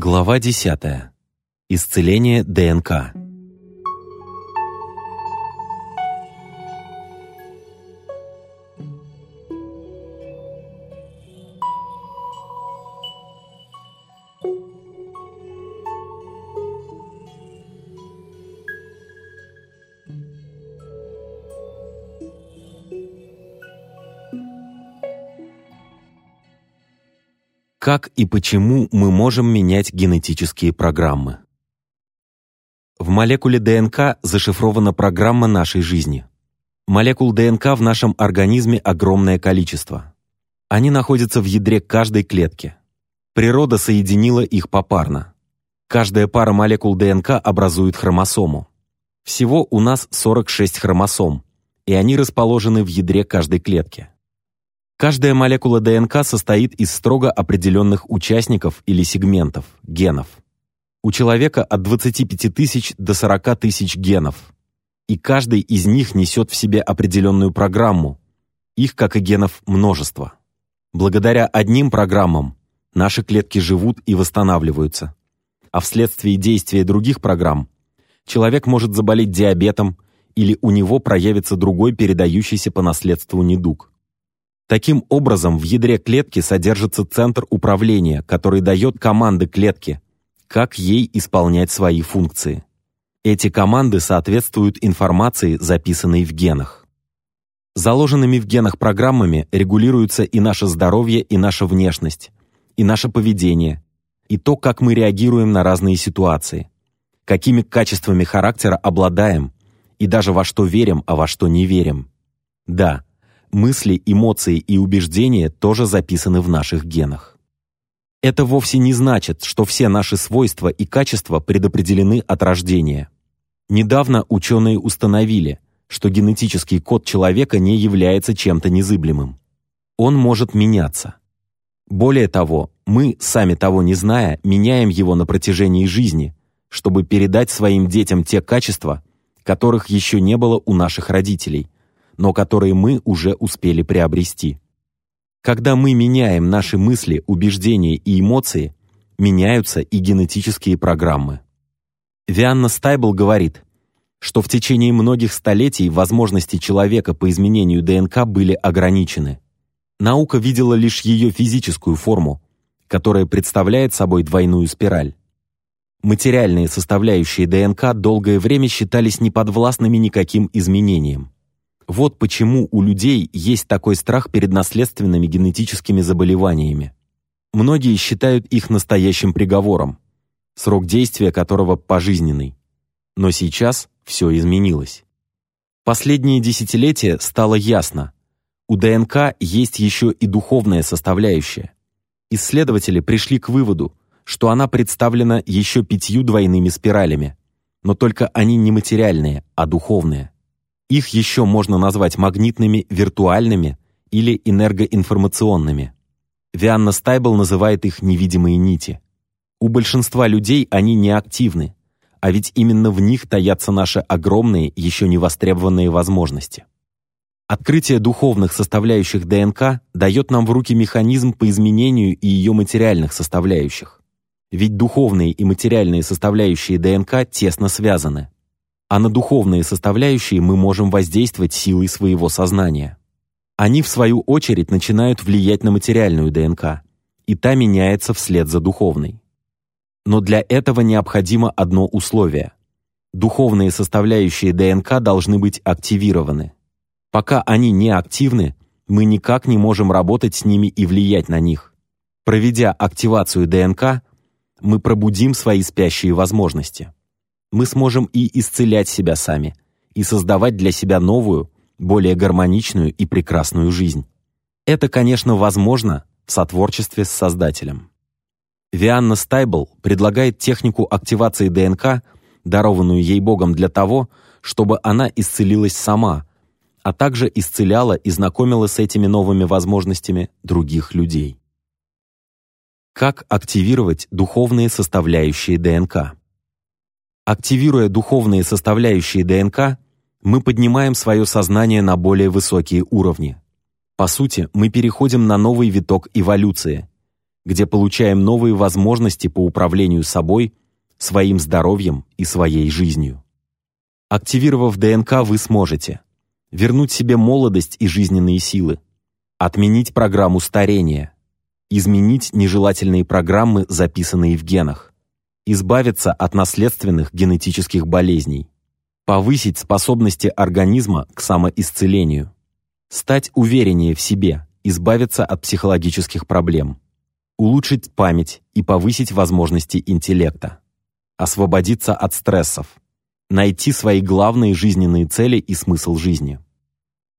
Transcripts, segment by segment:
Глава 10. Исцеление ДНК. Как и почему мы можем менять генетические программы? В молекуле ДНК зашифрована программа нашей жизни. Молекул ДНК в нашем организме огромное количество. Они находятся в ядре каждой клетки. Природа соединила их попарно. Каждая пара молекул ДНК образует хромосому. Всего у нас 46 хромосом, и они расположены в ядре каждой клетки. Каждая молекула ДНК состоит из строго определенных участников или сегментов, генов. У человека от 25 тысяч до 40 тысяч генов. И каждый из них несет в себе определенную программу. Их, как и генов, множество. Благодаря одним программам наши клетки живут и восстанавливаются. А вследствие действия других программ человек может заболеть диабетом или у него проявится другой передающийся по наследству недуг. Таким образом, в ядре клетки содержится центр управления, который дает команды клетке, как ей исполнять свои функции. Эти команды соответствуют информации, записанной в генах. Заложенными в генах программами регулируются и наше здоровье, и наша внешность, и наше поведение, и то, как мы реагируем на разные ситуации, какими качествами характера обладаем, и даже во что верим, а во что не верим. Да, мысли, эмоции и убеждения тоже записаны в наших генах. Это вовсе не значит, что все наши свойства и качества предопределены от рождения. Недавно ученые установили, что генетический код человека не является чем-то незыблемым. Он может меняться. Более того, мы, сами того не зная, меняем его на протяжении жизни, чтобы передать своим детям те качества, которых еще не было у наших родителей – но которые мы уже успели приобрести. Когда мы меняем наши мысли, убеждения и эмоции, меняются и генетические программы. Вианна Стайбл говорит, что в течение многих столетий возможности человека по изменению ДНК были ограничены. Наука видела лишь ее физическую форму, которая представляет собой двойную спираль. Материальные составляющие ДНК долгое время считались неподвластными никаким изменениям. Вот почему у людей есть такой страх перед наследственными генетическими заболеваниями. Многие считают их настоящим приговором, срок действия которого пожизненный. Но сейчас все изменилось. Последние десятилетия стало ясно, у ДНК есть еще и духовная составляющая. Исследователи пришли к выводу, что она представлена еще пятью двойными спиралями, но только они не материальные, а духовные. Их еще можно назвать магнитными, виртуальными или энергоинформационными. Вианна Стайбл называет их невидимые нити. У большинства людей они неактивны, а ведь именно в них таятся наши огромные, еще не востребованные возможности. Открытие духовных составляющих ДНК дает нам в руки механизм по изменению и ее материальных составляющих. Ведь духовные и материальные составляющие ДНК тесно связаны а на духовные составляющие мы можем воздействовать силой своего сознания. Они, в свою очередь, начинают влиять на материальную ДНК, и та меняется вслед за духовной. Но для этого необходимо одно условие. Духовные составляющие ДНК должны быть активированы. Пока они не активны, мы никак не можем работать с ними и влиять на них. Проведя активацию ДНК, мы пробудим свои спящие возможности мы сможем и исцелять себя сами, и создавать для себя новую, более гармоничную и прекрасную жизнь. Это, конечно, возможно в сотворчестве с Создателем. Вианна Стайбл предлагает технику активации ДНК, дарованную ей Богом для того, чтобы она исцелилась сама, а также исцеляла и знакомила с этими новыми возможностями других людей. Как активировать духовные составляющие ДНК? Активируя духовные составляющие ДНК, мы поднимаем свое сознание на более высокие уровни. По сути, мы переходим на новый виток эволюции, где получаем новые возможности по управлению собой, своим здоровьем и своей жизнью. Активировав ДНК, вы сможете вернуть себе молодость и жизненные силы, отменить программу старения, изменить нежелательные программы, записанные в генах, избавиться от наследственных генетических болезней, повысить способности организма к самоисцелению, стать увереннее в себе, избавиться от психологических проблем, улучшить память и повысить возможности интеллекта, освободиться от стрессов, найти свои главные жизненные цели и смысл жизни.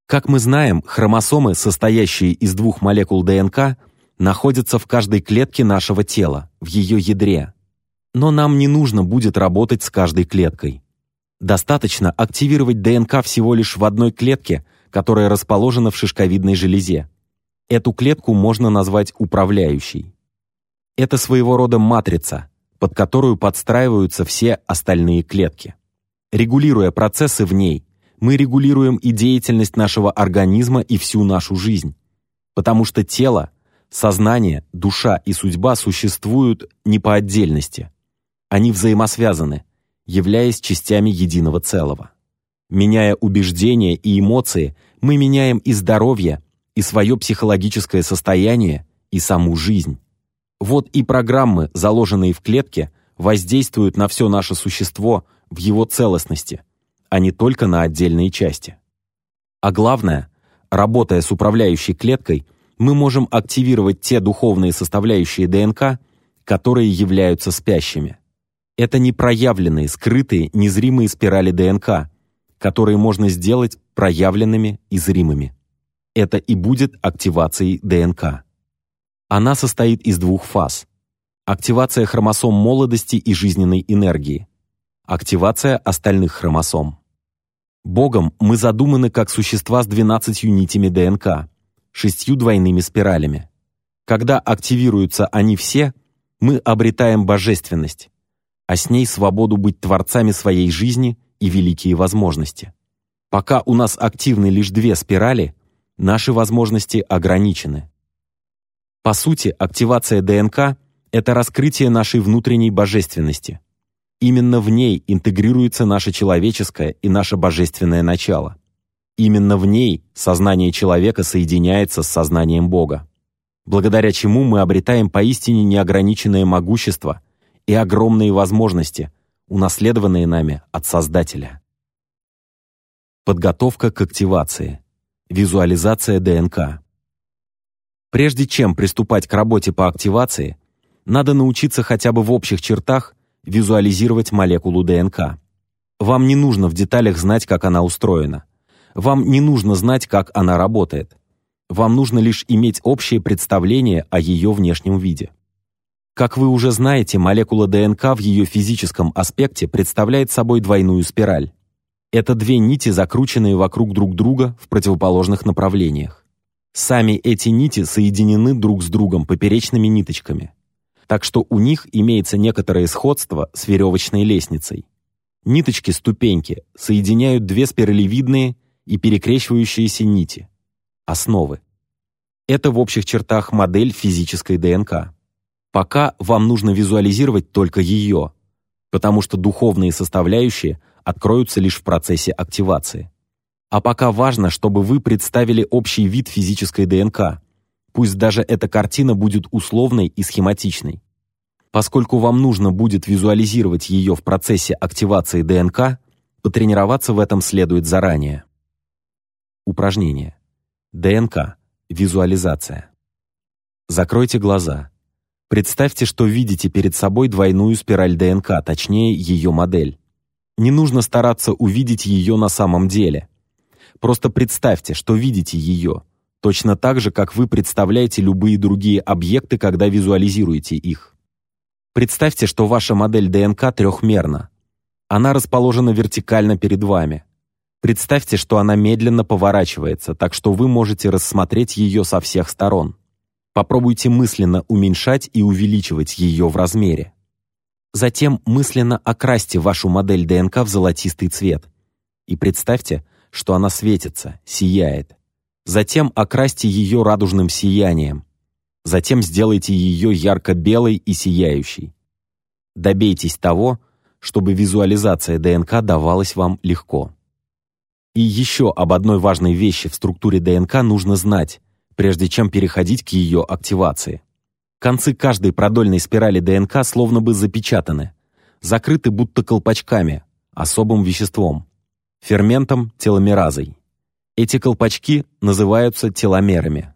Как мы знаем, хромосомы, состоящие из двух молекул ДНК, находятся в каждой клетке нашего тела, в ее ядре. Но нам не нужно будет работать с каждой клеткой. Достаточно активировать ДНК всего лишь в одной клетке, которая расположена в шишковидной железе. Эту клетку можно назвать управляющей. Это своего рода матрица, под которую подстраиваются все остальные клетки. Регулируя процессы в ней, мы регулируем и деятельность нашего организма и всю нашу жизнь. Потому что тело, сознание, душа и судьба существуют не по отдельности. Они взаимосвязаны, являясь частями единого целого. Меняя убеждения и эмоции, мы меняем и здоровье, и свое психологическое состояние, и саму жизнь. Вот и программы, заложенные в клетке, воздействуют на все наше существо в его целостности, а не только на отдельные части. А главное, работая с управляющей клеткой, мы можем активировать те духовные составляющие ДНК, которые являются спящими. Это непроявленные, скрытые, незримые спирали ДНК, которые можно сделать проявленными и зримыми. Это и будет активацией ДНК. Она состоит из двух фаз. Активация хромосом молодости и жизненной энергии. Активация остальных хромосом. Богом мы задуманы как существа с 12 нитями ДНК, шестью двойными спиралями. Когда активируются они все, мы обретаем божественность, а с ней свободу быть творцами своей жизни и великие возможности. Пока у нас активны лишь две спирали, наши возможности ограничены. По сути, активация ДНК — это раскрытие нашей внутренней божественности. Именно в ней интегрируется наше человеческое и наше божественное начало. Именно в ней сознание человека соединяется с сознанием Бога, благодаря чему мы обретаем поистине неограниченное могущество — и огромные возможности, унаследованные нами от Создателя. Подготовка к активации. Визуализация ДНК. Прежде чем приступать к работе по активации, надо научиться хотя бы в общих чертах визуализировать молекулу ДНК. Вам не нужно в деталях знать, как она устроена. Вам не нужно знать, как она работает. Вам нужно лишь иметь общее представление о ее внешнем виде. Как вы уже знаете, молекула ДНК в ее физическом аспекте представляет собой двойную спираль. Это две нити, закрученные вокруг друг друга в противоположных направлениях. Сами эти нити соединены друг с другом поперечными ниточками. Так что у них имеется некоторое сходство с веревочной лестницей. Ниточки-ступеньки соединяют две спиралевидные и перекрещивающиеся нити. Основы. Это в общих чертах модель физической ДНК. Пока вам нужно визуализировать только ее, потому что духовные составляющие откроются лишь в процессе активации. А пока важно, чтобы вы представили общий вид физической ДНК, пусть даже эта картина будет условной и схематичной. Поскольку вам нужно будет визуализировать ее в процессе активации ДНК, потренироваться в этом следует заранее. Упражнение. ДНК. Визуализация. Закройте глаза. Представьте, что видите перед собой двойную спираль ДНК, точнее ее модель. Не нужно стараться увидеть ее на самом деле. Просто представьте, что видите ее, точно так же, как вы представляете любые другие объекты, когда визуализируете их. Представьте, что ваша модель ДНК трехмерна. Она расположена вертикально перед вами. Представьте, что она медленно поворачивается, так что вы можете рассмотреть ее со всех сторон. Попробуйте мысленно уменьшать и увеличивать ее в размере. Затем мысленно окрасьте вашу модель ДНК в золотистый цвет. И представьте, что она светится, сияет. Затем окрасьте ее радужным сиянием. затем сделайте ее ярко-белой и сияющей. Добейтесь того, чтобы визуализация ДНК давалась вам легко. И еще об одной важной вещи в структуре ДНК нужно знать, прежде чем переходить к ее активации. Концы каждой продольной спирали ДНК словно бы запечатаны, закрыты будто колпачками, особым веществом, ферментом теломеразой. Эти колпачки называются теломерами.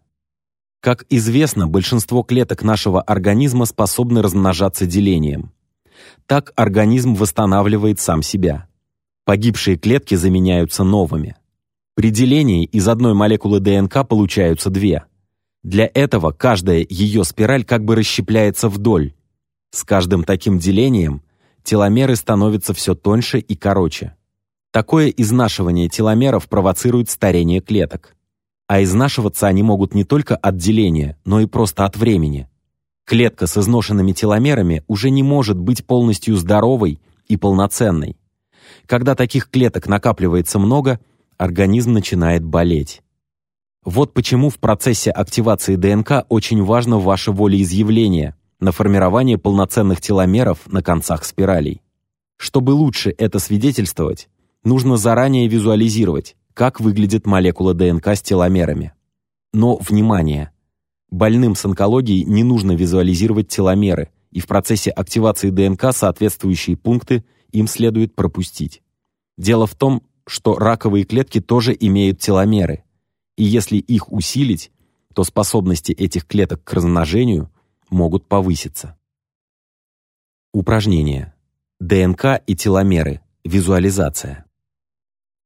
Как известно, большинство клеток нашего организма способны размножаться делением. Так организм восстанавливает сам себя. Погибшие клетки заменяются новыми. При делении из одной молекулы ДНК получаются две. Для этого каждая ее спираль как бы расщепляется вдоль. С каждым таким делением теломеры становятся все тоньше и короче. Такое изнашивание теломеров провоцирует старение клеток. А изнашиваться они могут не только от деления, но и просто от времени. Клетка с изношенными теломерами уже не может быть полностью здоровой и полноценной. Когда таких клеток накапливается много, организм начинает болеть. Вот почему в процессе активации ДНК очень важно ваше волеизъявление на формирование полноценных теломеров на концах спиралей. Чтобы лучше это свидетельствовать, нужно заранее визуализировать, как выглядит молекула ДНК с теломерами. Но, внимание! Больным с онкологией не нужно визуализировать теломеры, и в процессе активации ДНК соответствующие пункты им следует пропустить. Дело в том, что раковые клетки тоже имеют теломеры, и если их усилить, то способности этих клеток к размножению могут повыситься. Упражнение. ДНК и теломеры. Визуализация.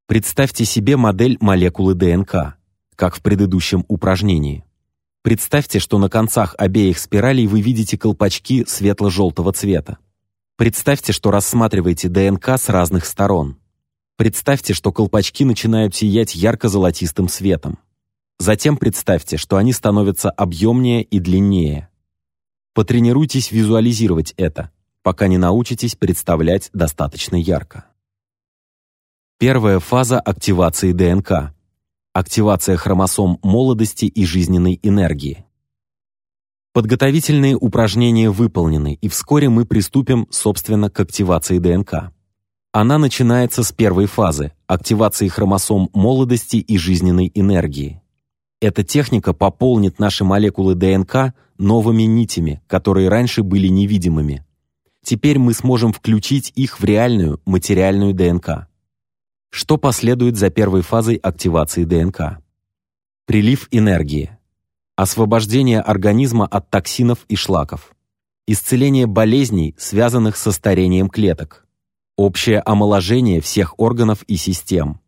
Представьте себе модель молекулы ДНК, как в предыдущем упражнении. Представьте, что на концах обеих спиралей вы видите колпачки светло-желтого цвета. Представьте, что рассматриваете ДНК с разных сторон. Представьте, что колпачки начинают сиять ярко-золотистым светом. Затем представьте, что они становятся объемнее и длиннее. Потренируйтесь визуализировать это, пока не научитесь представлять достаточно ярко. Первая фаза активации ДНК. Активация хромосом молодости и жизненной энергии. Подготовительные упражнения выполнены, и вскоре мы приступим, собственно, к активации ДНК. Она начинается с первой фазы – активации хромосом молодости и жизненной энергии. Эта техника пополнит наши молекулы ДНК новыми нитями, которые раньше были невидимыми. Теперь мы сможем включить их в реальную материальную ДНК. Что последует за первой фазой активации ДНК? Прилив энергии. Освобождение организма от токсинов и шлаков. Исцеление болезней, связанных со старением клеток. Общее омоложение всех органов и систем.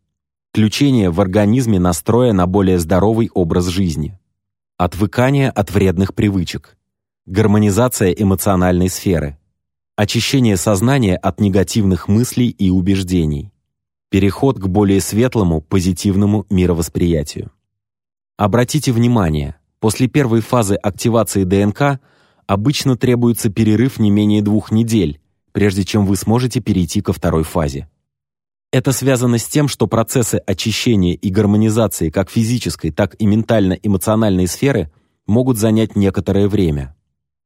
Включение в организме настроя на более здоровый образ жизни. Отвыкание от вредных привычек. Гармонизация эмоциональной сферы. Очищение сознания от негативных мыслей и убеждений. Переход к более светлому, позитивному мировосприятию. Обратите внимание, после первой фазы активации ДНК обычно требуется перерыв не менее двух недель, прежде чем вы сможете перейти ко второй фазе. Это связано с тем, что процессы очищения и гармонизации как физической, так и ментально-эмоциональной сферы могут занять некоторое время.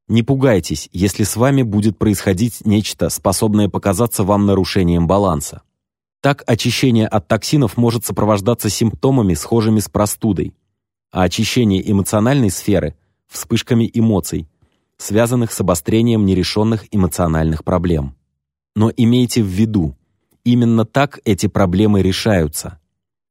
Не пугайтесь, если с вами будет происходить нечто, способное показаться вам нарушением баланса. Так очищение от токсинов может сопровождаться симптомами, схожими с простудой, а очищение эмоциональной сферы – вспышками эмоций, связанных с обострением нерешенных эмоциональных проблем. Но имейте в виду, именно так эти проблемы решаются.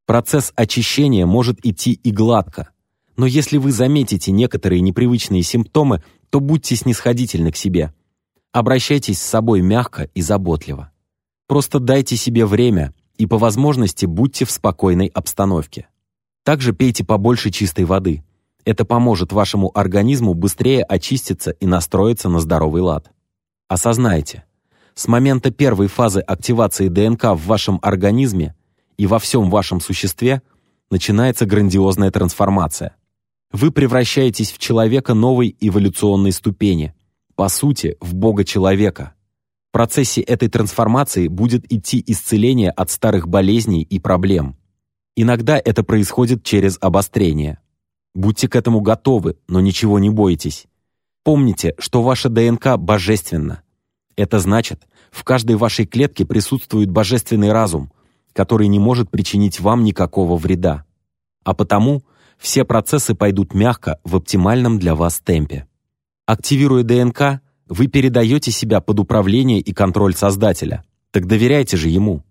Процесс очищения может идти и гладко, но если вы заметите некоторые непривычные симптомы, то будьте снисходительны к себе. Обращайтесь с собой мягко и заботливо. Просто дайте себе время и по возможности будьте в спокойной обстановке. Также пейте побольше чистой воды. Это поможет вашему организму быстрее очиститься и настроиться на здоровый лад. Осознайте, с момента первой фазы активации ДНК в вашем организме и во всем вашем существе начинается грандиозная трансформация. Вы превращаетесь в человека новой эволюционной ступени, по сути, в Бога-человека процессе этой трансформации будет идти исцеление от старых болезней и проблем. Иногда это происходит через обострение. Будьте к этому готовы, но ничего не бойтесь. Помните, что ваша ДНК божественна. Это значит, в каждой вашей клетке присутствует божественный разум, который не может причинить вам никакого вреда. А потому все процессы пойдут мягко в оптимальном для вас темпе. Активируя ДНК, вы передаете себя под управление и контроль Создателя. Так доверяйте же Ему.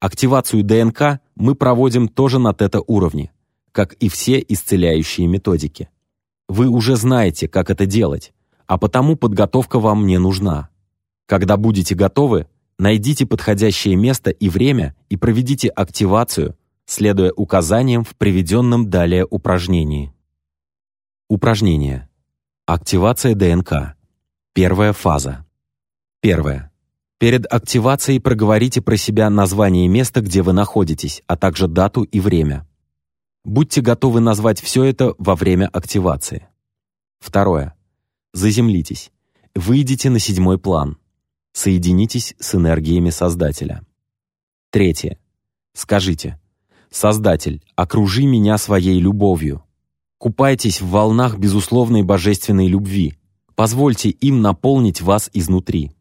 Активацию ДНК мы проводим тоже на тета-уровне, как и все исцеляющие методики. Вы уже знаете, как это делать, а потому подготовка вам не нужна. Когда будете готовы, найдите подходящее место и время и проведите активацию, следуя указаниям в приведенном далее упражнении. Упражнение. Активация ДНК. Первая фаза. Первое. Перед активацией проговорите про себя название места, где вы находитесь, а также дату и время. Будьте готовы назвать все это во время активации. Второе. Заземлитесь. Выйдите на седьмой план. Соединитесь с энергиями Создателя. Третье. Скажите «Создатель, окружи меня своей любовью». Купайтесь в волнах безусловной божественной любви. Позвольте им наполнить вас изнутри.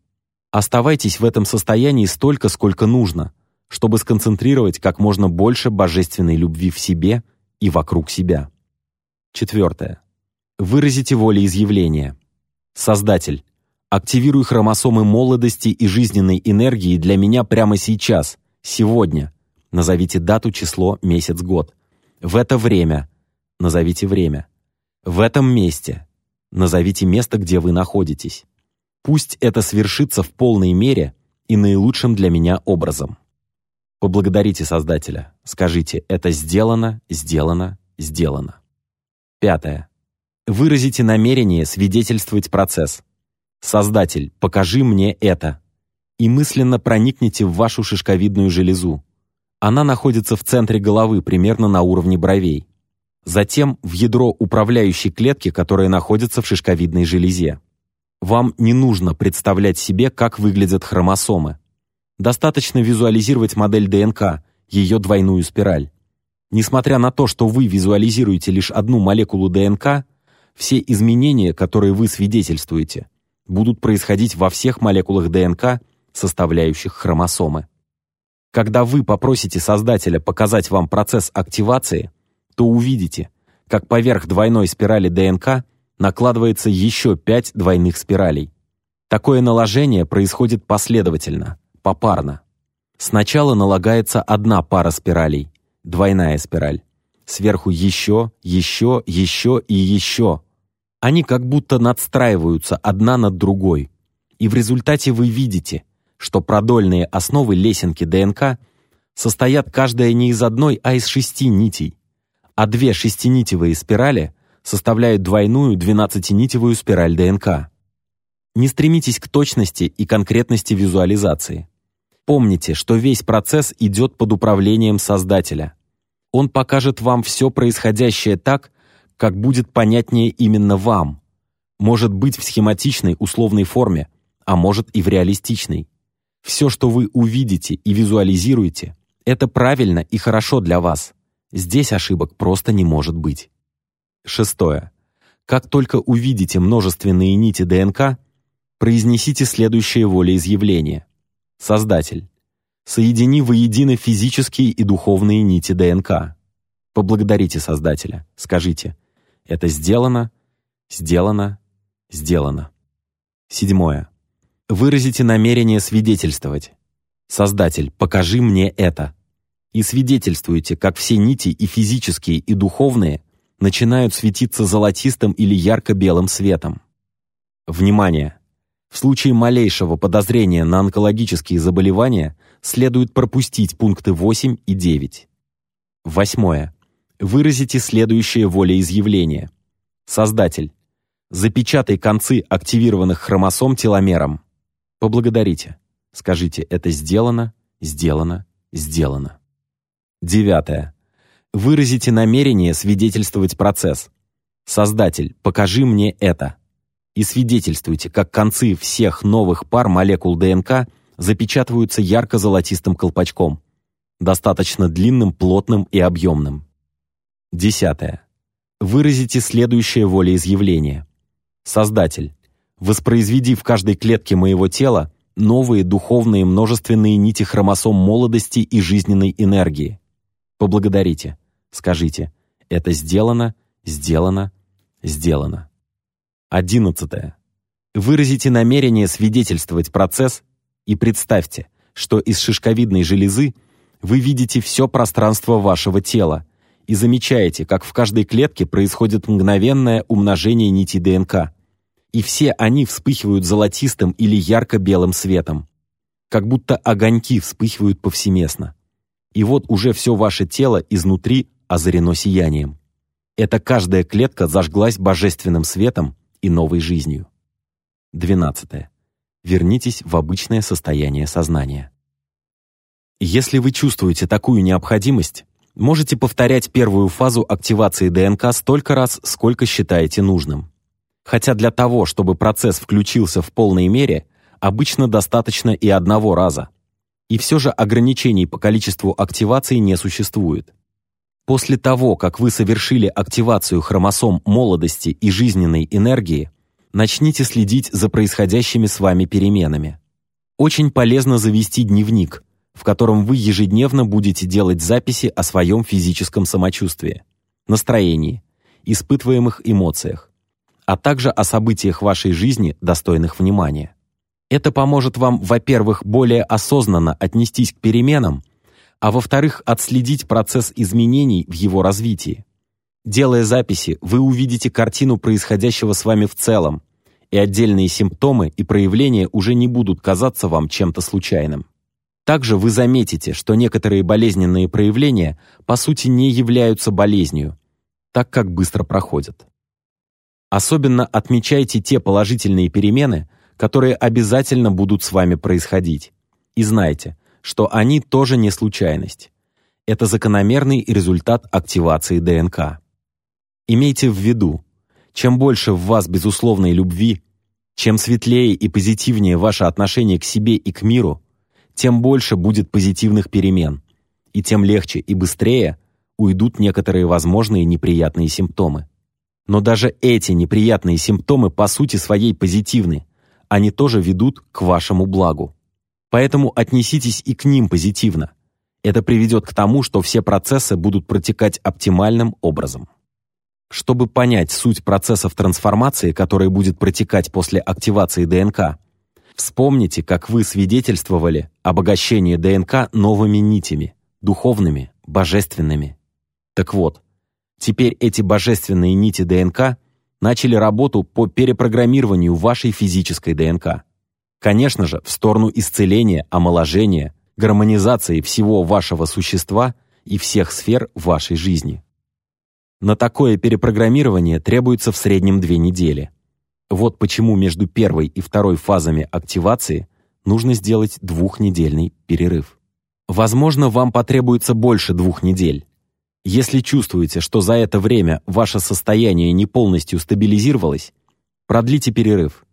Оставайтесь в этом состоянии столько, сколько нужно, чтобы сконцентрировать как можно больше божественной любви в себе и вокруг себя. Четвертое. Выразите волеизъявление. Создатель, активируй хромосомы молодости и жизненной энергии для меня прямо сейчас, сегодня. Назовите дату, число, месяц, год. В это время. Назовите время. В этом месте. Назовите место, где вы находитесь. Пусть это свершится в полной мере и наилучшим для меня образом. Поблагодарите Создателя. Скажите «это сделано, сделано, сделано». Пятое. Выразите намерение свидетельствовать процесс. Создатель, покажи мне это. И мысленно проникните в вашу шишковидную железу. Она находится в центре головы, примерно на уровне бровей. Затем в ядро управляющей клетки, которая находится в шишковидной железе. Вам не нужно представлять себе, как выглядят хромосомы. Достаточно визуализировать модель ДНК, ее двойную спираль. Несмотря на то, что вы визуализируете лишь одну молекулу ДНК, все изменения, которые вы свидетельствуете, будут происходить во всех молекулах ДНК, составляющих хромосомы. Когда вы попросите создателя показать вам процесс активации, то увидите, как поверх двойной спирали ДНК накладывается еще пять двойных спиралей. Такое наложение происходит последовательно, попарно. Сначала налагается одна пара спиралей, двойная спираль. Сверху еще, еще, еще и еще. Они как будто надстраиваются одна над другой. И в результате вы видите, что продольные основы лесенки ДНК состоят каждая не из одной, а из шести нитей, а две шестинитевые спирали составляют двойную двенадцатинитевую спираль ДНК. Не стремитесь к точности и конкретности визуализации. Помните, что весь процесс идет под управлением Создателя. Он покажет вам все происходящее так, как будет понятнее именно вам. Может быть в схематичной условной форме, а может и в реалистичной. Все, что вы увидите и визуализируете, это правильно и хорошо для вас. Здесь ошибок просто не может быть. Шестое. Как только увидите множественные нити ДНК, произнесите следующее волеизъявление. Создатель. Соедини воедино физические и духовные нити ДНК. Поблагодарите Создателя. Скажите «Это сделано, сделано, сделано». Седьмое. Выразите намерение свидетельствовать. Создатель, покажи мне это. И свидетельствуйте, как все нити и физические, и духовные начинают светиться золотистым или ярко-белым светом. Внимание! В случае малейшего подозрения на онкологические заболевания следует пропустить пункты 8 и 9. Восьмое. Выразите следующее волеизъявление. Создатель. Запечатай концы активированных хромосом теломером. Поблагодарите. Скажите «это сделано, сделано, сделано». Девятое. Выразите намерение свидетельствовать процесс. Создатель, покажи мне это. И свидетельствуйте, как концы всех новых пар молекул ДНК запечатываются ярко-золотистым колпачком, достаточно длинным, плотным и объемным. Десятое. выразите следующее волеизъявление. Создатель, воспроизведи в каждой клетке моего тела новые духовные множественные нити хромосом молодости и жизненной энергии. Поблагодарите. Скажите «Это сделано, сделано, сделано». Одиннадцатое. Выразите намерение свидетельствовать процесс и представьте, что из шишковидной железы вы видите все пространство вашего тела и замечаете, как в каждой клетке происходит мгновенное умножение нитей ДНК. И все они вспыхивают золотистым или ярко-белым светом. Как будто огоньки вспыхивают повсеместно. И вот уже все ваше тело изнутри озарено сиянием. Эта каждая клетка зажглась божественным светом и новой жизнью. 12. Вернитесь в обычное состояние сознания. Если вы чувствуете такую необходимость, можете повторять первую фазу активации ДНК столько раз, сколько считаете нужным. Хотя для того, чтобы процесс включился в полной мере, обычно достаточно и одного раза. И все же ограничений по количеству активаций не существует. После того, как вы совершили активацию хромосом молодости и жизненной энергии, начните следить за происходящими с вами переменами. Очень полезно завести дневник, в котором вы ежедневно будете делать записи о своем физическом самочувствии, настроении, испытываемых эмоциях, а также о событиях вашей жизни, достойных внимания. Это поможет вам, во-первых, более осознанно отнестись к переменам, а во-вторых, отследить процесс изменений в его развитии. Делая записи, вы увидите картину происходящего с вами в целом, и отдельные симптомы и проявления уже не будут казаться вам чем-то случайным. Также вы заметите, что некоторые болезненные проявления по сути не являются болезнью, так как быстро проходят. Особенно отмечайте те положительные перемены, которые обязательно будут с вами происходить. И знайте, что они тоже не случайность. Это закономерный результат активации ДНК. Имейте в виду, чем больше в вас безусловной любви, чем светлее и позитивнее ваше отношение к себе и к миру, тем больше будет позитивных перемен, и тем легче и быстрее уйдут некоторые возможные неприятные симптомы. Но даже эти неприятные симптомы по сути своей позитивны, они тоже ведут к вашему благу. Поэтому отнеситесь и к ним позитивно. Это приведет к тому, что все процессы будут протекать оптимальным образом. Чтобы понять суть процессов трансформации, который будет протекать после активации ДНК, вспомните, как вы свидетельствовали обогащение ДНК новыми нитями, духовными, божественными. Так вот, теперь эти божественные нити ДНК начали работу по перепрограммированию вашей физической ДНК. Конечно же, в сторону исцеления, омоложения, гармонизации всего вашего существа и всех сфер вашей жизни. На такое перепрограммирование требуется в среднем две недели. Вот почему между первой и второй фазами активации нужно сделать двухнедельный перерыв. Возможно, вам потребуется больше двух недель. Если чувствуете, что за это время ваше состояние не полностью стабилизировалось, продлите перерыв.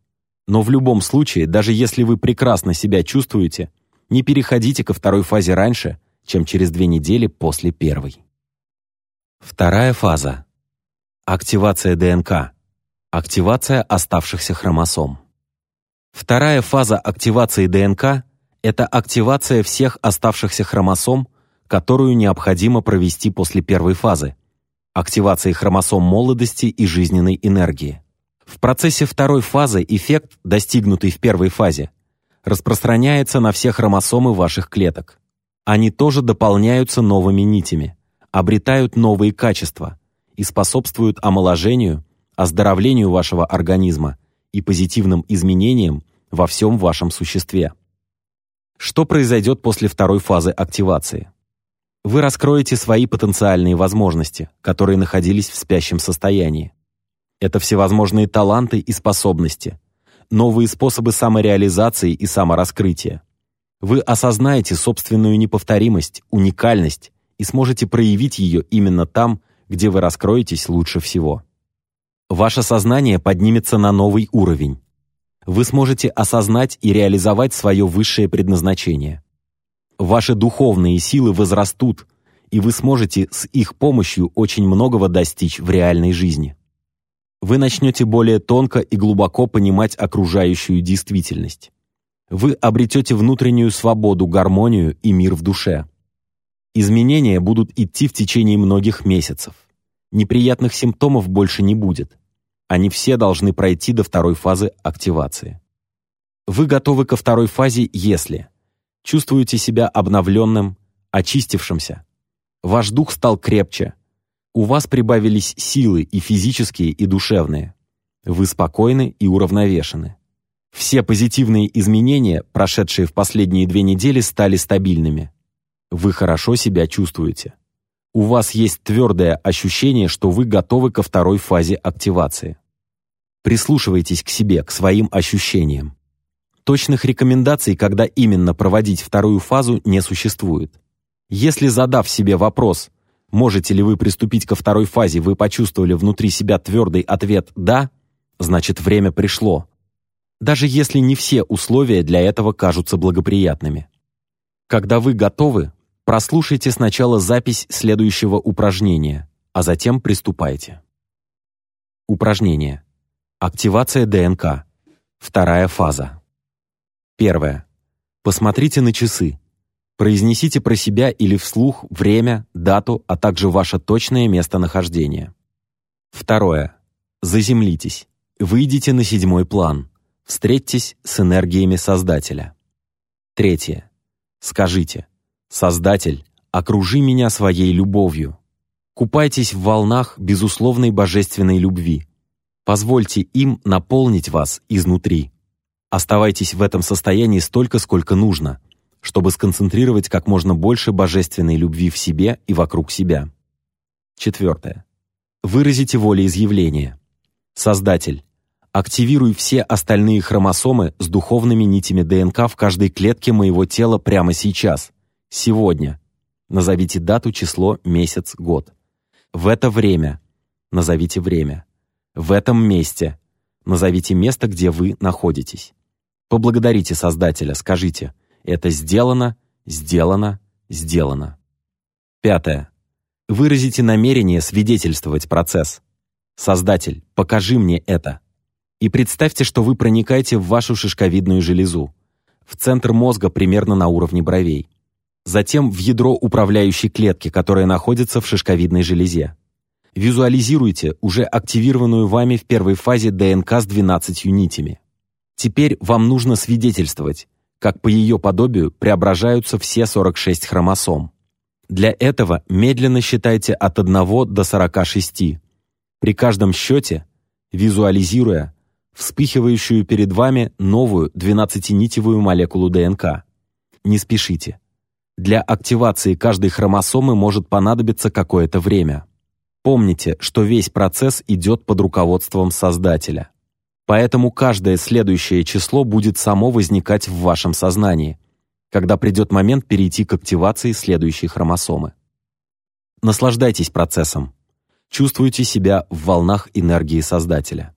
Но в любом случае, даже если вы прекрасно себя чувствуете, не переходите ко второй фазе раньше, чем через две недели после первой. Вторая фаза. Активация ДНК. Активация оставшихся хромосом. Вторая фаза активации ДНК – это активация всех оставшихся хромосом, которую необходимо провести после первой фазы – активации хромосом молодости и жизненной энергии. В процессе второй фазы эффект, достигнутый в первой фазе, распространяется на все хромосомы ваших клеток. Они тоже дополняются новыми нитями, обретают новые качества и способствуют омоложению, оздоровлению вашего организма и позитивным изменениям во всем вашем существе. Что произойдет после второй фазы активации? Вы раскроете свои потенциальные возможности, которые находились в спящем состоянии. Это всевозможные таланты и способности, новые способы самореализации и самораскрытия. Вы осознаете собственную неповторимость, уникальность и сможете проявить ее именно там, где вы раскроетесь лучше всего. Ваше сознание поднимется на новый уровень. Вы сможете осознать и реализовать свое высшее предназначение. Ваши духовные силы возрастут, и вы сможете с их помощью очень многого достичь в реальной жизни. Вы начнете более тонко и глубоко понимать окружающую действительность. Вы обретете внутреннюю свободу, гармонию и мир в душе. Изменения будут идти в течение многих месяцев. Неприятных симптомов больше не будет. Они все должны пройти до второй фазы активации. Вы готовы ко второй фазе, если чувствуете себя обновленным, очистившимся, ваш дух стал крепче, у вас прибавились силы и физические, и душевные, вы спокойны и уравновешены. Все позитивные изменения, прошедшие в последние две недели, стали стабильными. Вы хорошо себя чувствуете. У вас есть твердое ощущение, что вы готовы ко второй фазе активации. Прислушивайтесь к себе, к своим ощущениям. Точных рекомендаций, когда именно проводить вторую фазу, не существует. Если задав себе вопрос, можете ли вы приступить ко второй фазе, вы почувствовали внутри себя твердый ответ «да», значит время пришло. Даже если не все условия для этого кажутся благоприятными. Когда вы готовы, прослушайте сначала запись следующего упражнения, а затем приступайте. Упражнение. Активация ДНК. Вторая фаза. Первое. Посмотрите на часы. Произнесите про себя или вслух время, дату, а также ваше точное местонахождение. Второе. Заземлитесь. Выйдите на седьмой план. Встретьтесь с энергиями Создателя. Третье. Скажите «Создатель, окружи меня своей любовью». Купайтесь в волнах безусловной божественной любви. Позвольте им наполнить вас изнутри. Оставайтесь в этом состоянии столько, сколько нужно, чтобы сконцентрировать как можно больше божественной любви в себе и вокруг себя. Четвертое. Выразите волеизъявление. Создатель, активируй все остальные хромосомы с духовными нитями ДНК в каждой клетке моего тела прямо сейчас, сегодня. Назовите дату, число, месяц, год. В это время. Назовите время. В этом месте. Назовите место, где вы находитесь. Поблагодарите Создателя, скажите «Это сделано, сделано, сделано». Пятое. Выразите намерение свидетельствовать процесс. Создатель, покажи мне это. И представьте, что вы проникаете в вашу шишковидную железу, в центр мозга примерно на уровне бровей. Затем в ядро управляющей клетки, которая находится в шишковидной железе. Визуализируйте уже активированную вами в первой фазе ДНК с 12 нитями. Теперь вам нужно свидетельствовать, как по ее подобию преображаются все 46 хромосом. Для этого медленно считайте от 1 до 46. При каждом счете, визуализируя вспыхивающую перед вами новую 12-нитевую молекулу ДНК. Не спешите. Для активации каждой хромосомы может понадобиться какое-то время. Помните, что весь процесс идет под руководством Создателя. Поэтому каждое следующее число будет само возникать в вашем сознании, когда придет момент перейти к активации следующей хромосомы. Наслаждайтесь процессом. Чувствуйте себя в волнах энергии Создателя.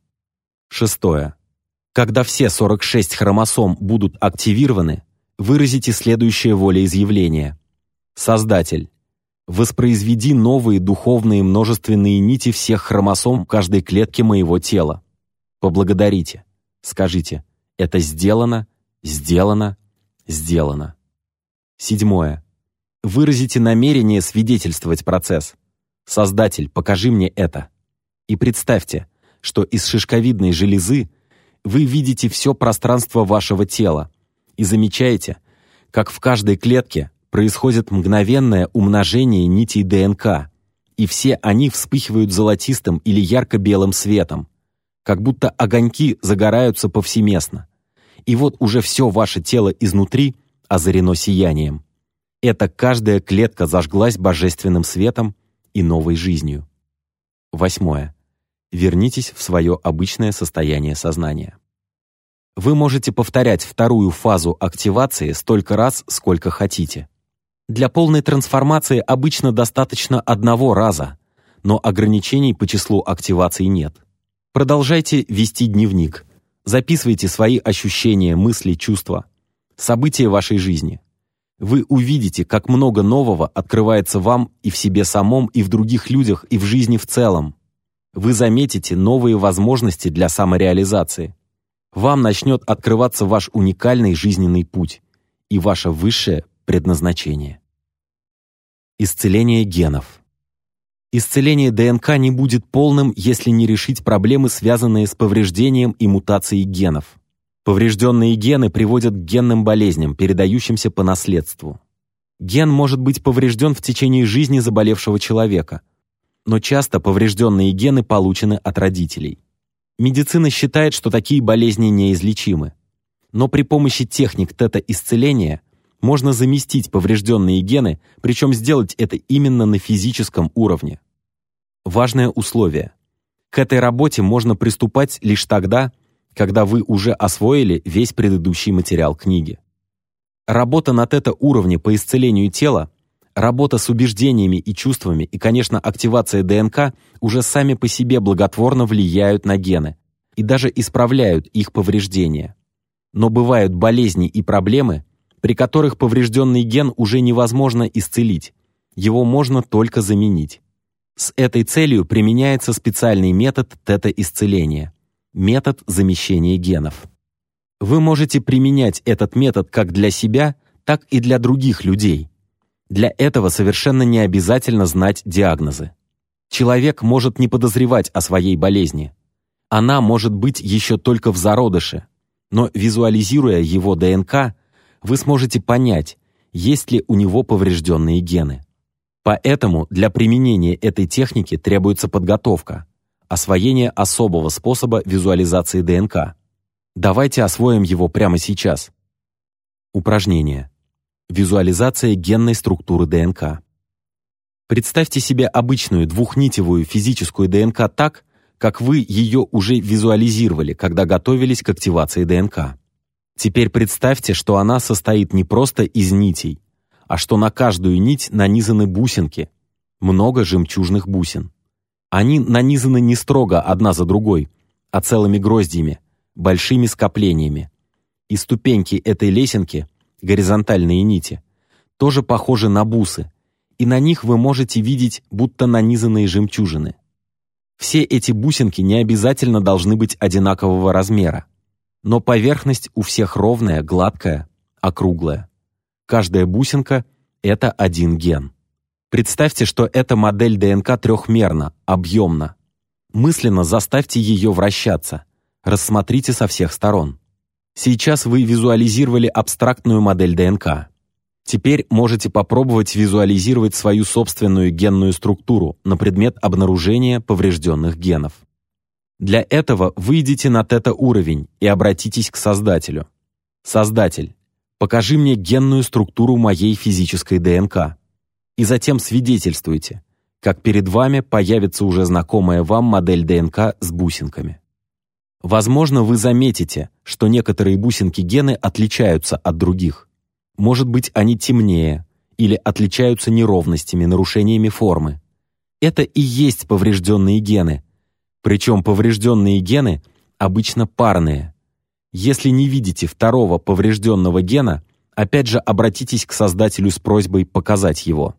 Шестое. Когда все 46 хромосом будут активированы, выразите следующее волеизъявление. Создатель, воспроизведи новые духовные множественные нити всех хромосом в каждой клетке моего тела. Поблагодарите. Скажите «Это сделано, сделано, сделано». Седьмое. Выразите намерение свидетельствовать процесс. Создатель, покажи мне это. И представьте, что из шишковидной железы вы видите все пространство вашего тела и замечаете, как в каждой клетке происходит мгновенное умножение нитей ДНК, и все они вспыхивают золотистым или ярко-белым светом, как будто огоньки загораются повсеместно. И вот уже все ваше тело изнутри озарено сиянием. Это каждая клетка зажглась божественным светом и новой жизнью. Восьмое. Вернитесь в свое обычное состояние сознания. Вы можете повторять вторую фазу активации столько раз, сколько хотите. Для полной трансформации обычно достаточно одного раза, но ограничений по числу активаций нет. Продолжайте вести дневник. Записывайте свои ощущения, мысли, чувства, события вашей жизни. Вы увидите, как много нового открывается вам и в себе самом, и в других людях, и в жизни в целом. Вы заметите новые возможности для самореализации. Вам начнет открываться ваш уникальный жизненный путь и ваше высшее предназначение. Исцеление генов. Исцеление ДНК не будет полным, если не решить проблемы, связанные с повреждением и мутацией генов. Поврежденные гены приводят к генным болезням, передающимся по наследству. Ген может быть поврежден в течение жизни заболевшего человека, но часто поврежденные гены получены от родителей. Медицина считает, что такие болезни неизлечимы. Но при помощи техник тета-исцеления можно заместить поврежденные гены, причем сделать это именно на физическом уровне. Важное условие. К этой работе можно приступать лишь тогда, когда вы уже освоили весь предыдущий материал книги. Работа на тета-уровне по исцелению тела, работа с убеждениями и чувствами и, конечно, активация ДНК уже сами по себе благотворно влияют на гены и даже исправляют их повреждения. Но бывают болезни и проблемы, при которых поврежденный ген уже невозможно исцелить, его можно только заменить. С этой целью применяется специальный метод тета-исцеления метод замещения генов. Вы можете применять этот метод как для себя, так и для других людей. Для этого совершенно не обязательно знать диагнозы. Человек может не подозревать о своей болезни. Она может быть еще только в зародыше, но визуализируя его ДНК, вы сможете понять, есть ли у него поврежденные гены. Поэтому для применения этой техники требуется подготовка – освоение особого способа визуализации ДНК. Давайте освоим его прямо сейчас. Упражнение. Визуализация генной структуры ДНК. Представьте себе обычную двухнитевую физическую ДНК так, как вы ее уже визуализировали, когда готовились к активации ДНК. Теперь представьте, что она состоит не просто из нитей, а что на каждую нить нанизаны бусинки, много жемчужных бусин. Они нанизаны не строго одна за другой, а целыми гроздьями, большими скоплениями. И ступеньки этой лесенки, горизонтальные нити, тоже похожи на бусы, и на них вы можете видеть будто нанизанные жемчужины. Все эти бусинки не обязательно должны быть одинакового размера, но поверхность у всех ровная, гладкая, округлая. Каждая бусинка — это один ген. Представьте, что эта модель ДНК трехмерна, объемна. Мысленно заставьте ее вращаться. Рассмотрите со всех сторон. Сейчас вы визуализировали абстрактную модель ДНК. Теперь можете попробовать визуализировать свою собственную генную структуру на предмет обнаружения поврежденных генов. Для этого выйдите на тета-уровень и обратитесь к Создателю. Создатель, покажи мне генную структуру моей физической ДНК и затем свидетельствуйте, как перед вами появится уже знакомая вам модель ДНК с бусинками. Возможно, вы заметите, что некоторые бусинки гены отличаются от других. Может быть, они темнее или отличаются неровностями, нарушениями формы. Это и есть поврежденные гены. Причем поврежденные гены обычно парные. Если не видите второго поврежденного гена, опять же обратитесь к создателю с просьбой показать его.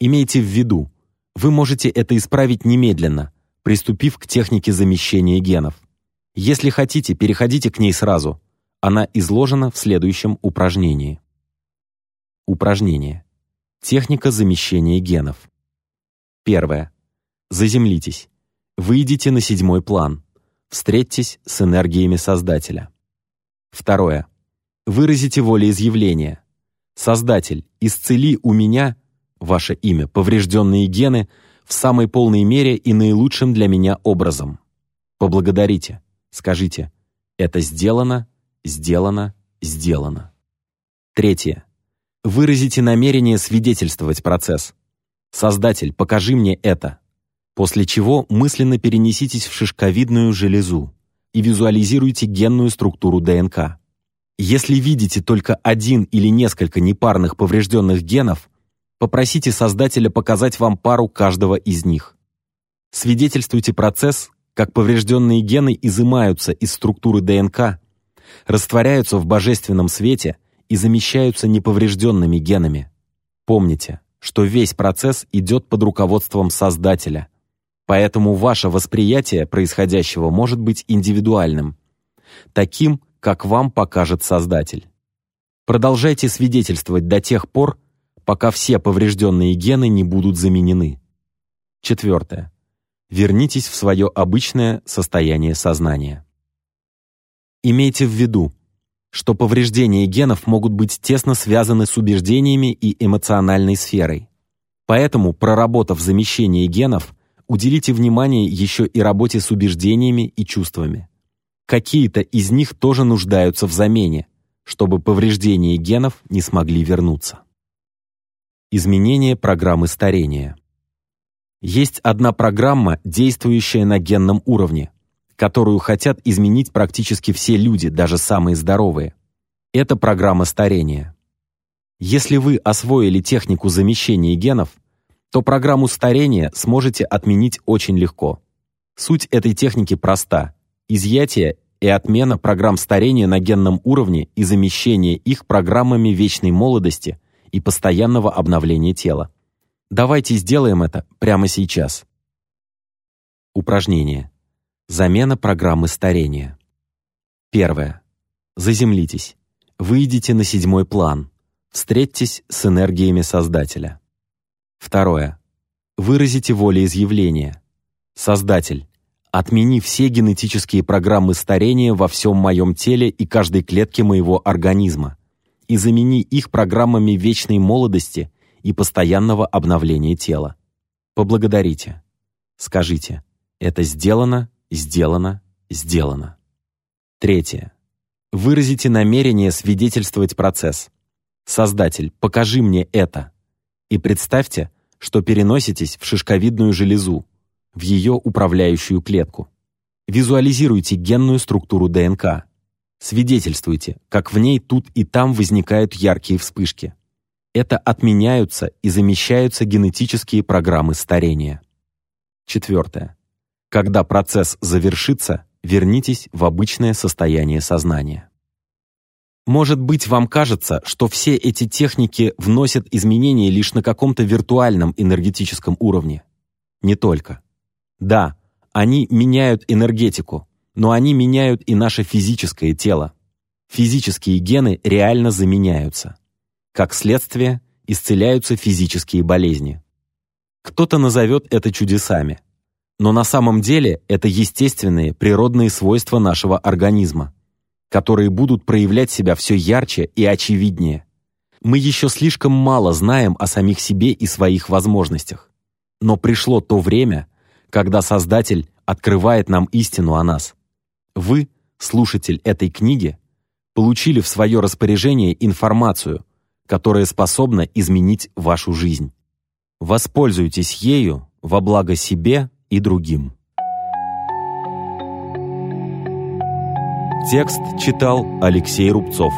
Имейте в виду, вы можете это исправить немедленно, приступив к технике замещения генов. Если хотите, переходите к ней сразу. Она изложена в следующем упражнении. Упражнение. Техника замещения генов. Первое. Заземлитесь. Выйдите на седьмой план. Встретьтесь с энергиями Создателя. Второе. Выразите волеизъявление. Создатель, исцели у меня ваше имя, поврежденные гены, в самой полной мере и наилучшим для меня образом. Поблагодарите. Скажите «Это сделано, сделано, сделано». Третье. Выразите намерение свидетельствовать процесс. «Создатель, покажи мне это». После чего мысленно перенеситесь в шишковидную железу и визуализируйте генную структуру ДНК. Если видите только один или несколько непарных поврежденных генов, Попросите создателя показать вам пару каждого из них. Свидетельствуйте процесс, как поврежденные гены изымаются из структуры ДНК, растворяются в божественном свете и замещаются неповрежденными генами. Помните, что весь процесс идет под руководством Создателя, поэтому ваше восприятие происходящего может быть индивидуальным, таким, как вам покажет Создатель. Продолжайте свидетельствовать до тех пор, пока все поврежденные гены не будут заменены. Четвертое. Вернитесь в свое обычное состояние сознания. Имейте в виду, что повреждения генов могут быть тесно связаны с убеждениями и эмоциональной сферой. Поэтому, проработав замещение генов, уделите внимание еще и работе с убеждениями и чувствами. Какие-то из них тоже нуждаются в замене, чтобы повреждения генов не смогли вернуться. Изменение программы старения. Есть одна программа, действующая на генном уровне, которую хотят изменить практически все люди, даже самые здоровые. Это программа старения. Если вы освоили технику замещения генов, то программу старения сможете отменить очень легко. Суть этой техники проста – изъятие и отмена программ старения на генном уровне и замещение их программами вечной молодости и постоянного обновления тела. Давайте сделаем это прямо сейчас. Упражнение. Замена программы старения. Первое. Заземлитесь. Выйдите на седьмой план. Встретьтесь с энергиями Создателя. Второе. Выразите волеизъявление. Создатель, отмени все генетические программы старения во всем моем теле и каждой клетке моего организма и замени их программами вечной молодости и постоянного обновления тела. Поблагодарите. Скажите «Это сделано Сделано, сделано. Третье. Выразите намерение свидетельствовать процесс. Создатель, покажи мне это. И представьте, что переноситесь в шишковидную железу, в ее управляющую клетку. Визуализируйте генную структуру ДНК. Свидетельствуйте, как в ней тут и там возникают яркие вспышки. Это отменяются и замещаются генетические программы старения. Четвертое. Когда процесс завершится, вернитесь в обычное состояние сознания. Может быть, вам кажется, что все эти техники вносят изменения лишь на каком-то виртуальном энергетическом уровне. Не только. Да, они меняют энергетику, но они меняют и наше физическое тело. Физические гены реально заменяются. Как следствие, исцеляются физические болезни. Кто-то назовет это чудесами – но на самом деле это естественные природные свойства нашего организма, которые будут проявлять себя все ярче и очевиднее. Мы еще слишком мало знаем о самих себе и своих возможностях. Но пришло то время, когда Создатель открывает нам истину о нас. Вы, слушатель этой книги, получили в свое распоряжение информацию, которая способна изменить вашу жизнь. Воспользуйтесь ею во благо себе и другим. Текст читал Алексей Рубцов.